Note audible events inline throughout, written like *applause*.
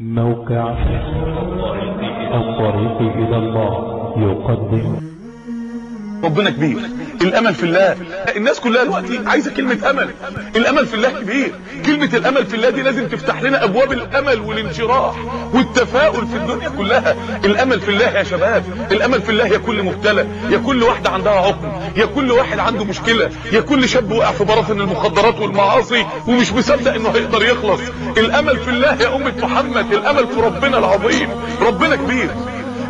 موقع الطريق إلى الله يقدم. ربنا كبير. الأمل في الله. الناس كلها دلوقتي عايزة كلمة أمل. الأمل في الله كبير. كلمة الأمل في الله دي لازم تفتح لنا أبواب الأمل والانشراح والتفاؤل في الدنيا كلها. الأمل في الله يا شباب. الأمل في الله يا كل مبتلى. يا كل واحدة عندها عقم. يا كل واحد عنده مشكلة. يا كل شاب وقع في براثن المخدرات والمعاصي ومش مصدق إنه هيقدر يخلص. الأمل في الله يا أمة محمد. الأمل في ربنا العظيم. ربنا كبير.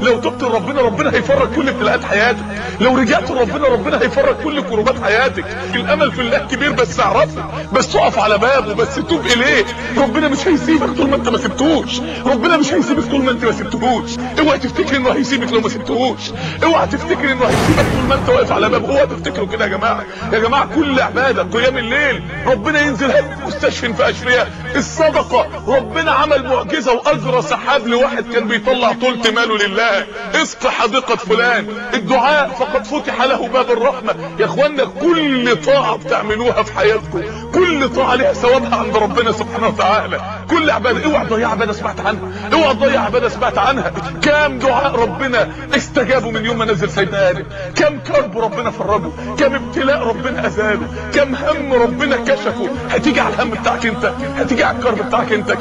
لو تبت لربنا ربنا هيفرج كل ابتلاءات حياتك. لو رجعت لربنا ربنا هيفرج كل كروبات حياتك. الأمل في الله كبير بس اعرفه بس تقف على بابه بس توب إليه. ربنا مش هيسيبك طول ما أنت ما سبتوش ربنا مش هيسيبك طول ما أنت ما سبتهوش. اوعى تفتكر إنه هيسيبك لو ما سبتهوش. اوعى تفتكر إنه هيسيبك طول ما أنت واقف على بابه. اوعى تفتكروا كده يا جماعة. يا جماعة كل عبادة قيام الليل ربنا ينزل مستشفى في اشرياء الصدقة ربنا عمل معجزة وأجرى سحاب لواحد كان بيطلع طول ماله لله. الله *laughs* اسق حديقة فلان. الدعاء فقد فتح له باب الرحمة. يا اخوانا كل طاعة بتعملوها في حياتكم. كل طاعة لها ثوابها عند ربنا سبحانه وتعالى. كل عبادة اوعى تضيع عبادة سمعت عنها. اوعى تضيع عبادة سمعت عنها. كام دعاء ربنا استجابه من يوم ما نزل سيدنا آدم كم كرب ربنا فرجه كم ابتلاء ربنا أزاله كم هم ربنا كشفه هتيجي على الهم بتاعك انت. هتيجي على الكرب بتاعك انت.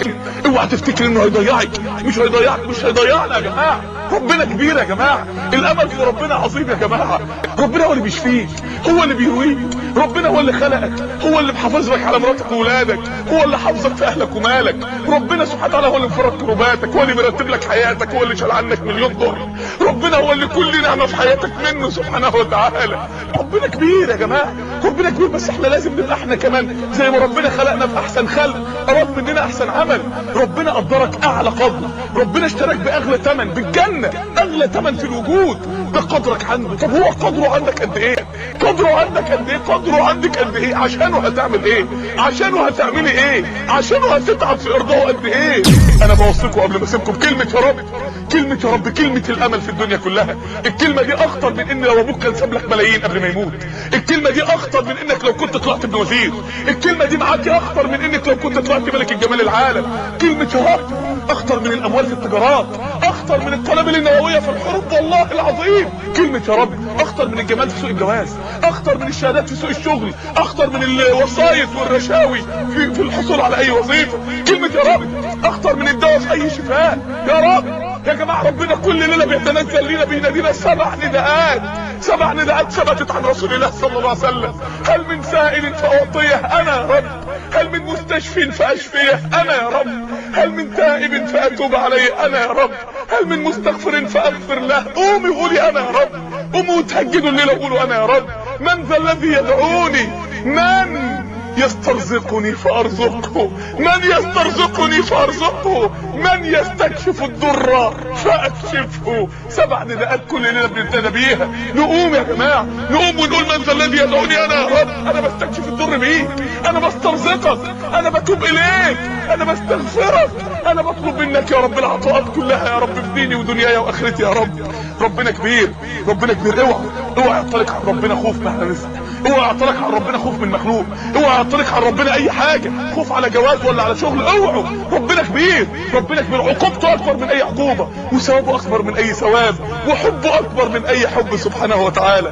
اوعى تفتكر انه هيضيعك. مش هيضيعك مش هيضيعنا يا جماعة. ربنا كبير يا جماعة. الأمل في ربنا عظيم يا جماعة. ربنا هو اللي بيشفيك. هو اللي بيرويك ربنا هو اللي خلقك. هو اللي محافظ لك على مراتك وولادك. هو اللي حافظك في أهلك ومالك. ربنا سبحانه وتعالى هو اللي مفرد كرباتك هو اللي مرتب لك حياتك. هو اللي شال عنك مليون ضر ربنا هو اللي كل نعمة في حياتك منه سبحانه وتعالى. ربنا كبير يا جماعة. ربنا كبير بس إحنا لازم نبقى إحنا كمان. زي ما ربنا خلقنا في أحسن خلق اراد مننا أحسن عمل. ربنا قدرك أعلى قدر. ربنا اشتراك بأغلى ثمن بالجنة. أغلى ثمن في الوجود. ده قدرك عنده. طب هو قدره عندك قد إيه؟ قدره عندك قد إيه قدره عندك قد إيه عشانه هتعمل إيه عشانه هتعملي إيه عشانه هتتعب في ارضاه قد إيه أنا بوصيكم قبل ما اسيبكم كلمه يا رب كلمه يا رب كلمه الامل في الدنيا كلها الكلمة دي اخطر من ان لو أبوك كان ساب لك ملايين قبل ما يموت الكلمة دي اخطر من انك لو كنت طلعت ابن وزير الكلمة دي معاكي اخطر من انك لو كنت طلعت ملك الجمال العالم۔ كلمه يا رب اخطر من الاموال في التجارات اخطر من الطلب النوويه في الحروب والله العظيم. كلمة يا رب اخطر من الجمال في سوق الجواز اخطر من الشهادات في سوق الشغل اخطر من الوسايط والرشاوي في, في الحصول على أي وظيفة. كلمة يا رب اخطر من الدواء في أي شفاء. يا رب يا جماعة ربنا كل ليلة بيتنزل لينا بينادينا سبع نداءات. سبع لقد ثبتت عن رسول الله صلى الله عليه وسلم. هل من سائل فأعطيه؟ أنا رب. هل من مستشفي فأشفيه؟ أنا يا رب. هل من تائب فأتوب عليه؟ أنا يا رب. هل من مستغفر فأغفر له؟ قومي قولي أنا يا رب. قومي وتهجدوا الليل وقولوا أنا يا رب. من ذا الذي يدعوني؟ من يسترزقني فأرزقه. من يسترزقني فأرزقه. من يستكشف الضر فأكشفه. سبع نداءات كلنا بنبتدى بيها. نقوم يا جماعة. نقوم ونقول من ذا الذي يدعوني أنا يا رب. أنا بستكشف الضر بيك. أنا بسترزقك. أنا بتوب إليك. أنا بستغفرك. أنا بطلب منك يا رب العطاءات كلها يا رب في ديني ودنياي وآخرتي يا رب. ربنا كبير. ربنا كبير. اوعى. اوعى يعطلك على ربنا خوف مهما رزق اوعى يعطلك على ربنا خوف من مخلوق. اوعى يعطلك على ربنا أي حاجة. خوف على جواز ولا على شغل. اوعوا ربنا كبير. ربنا كبير. عقوبته أكبر من أي عقوبة. وثوابه أكبر من أي ثواب. الثواب وحبه أكبر من أي حب سبحانه وتعالى.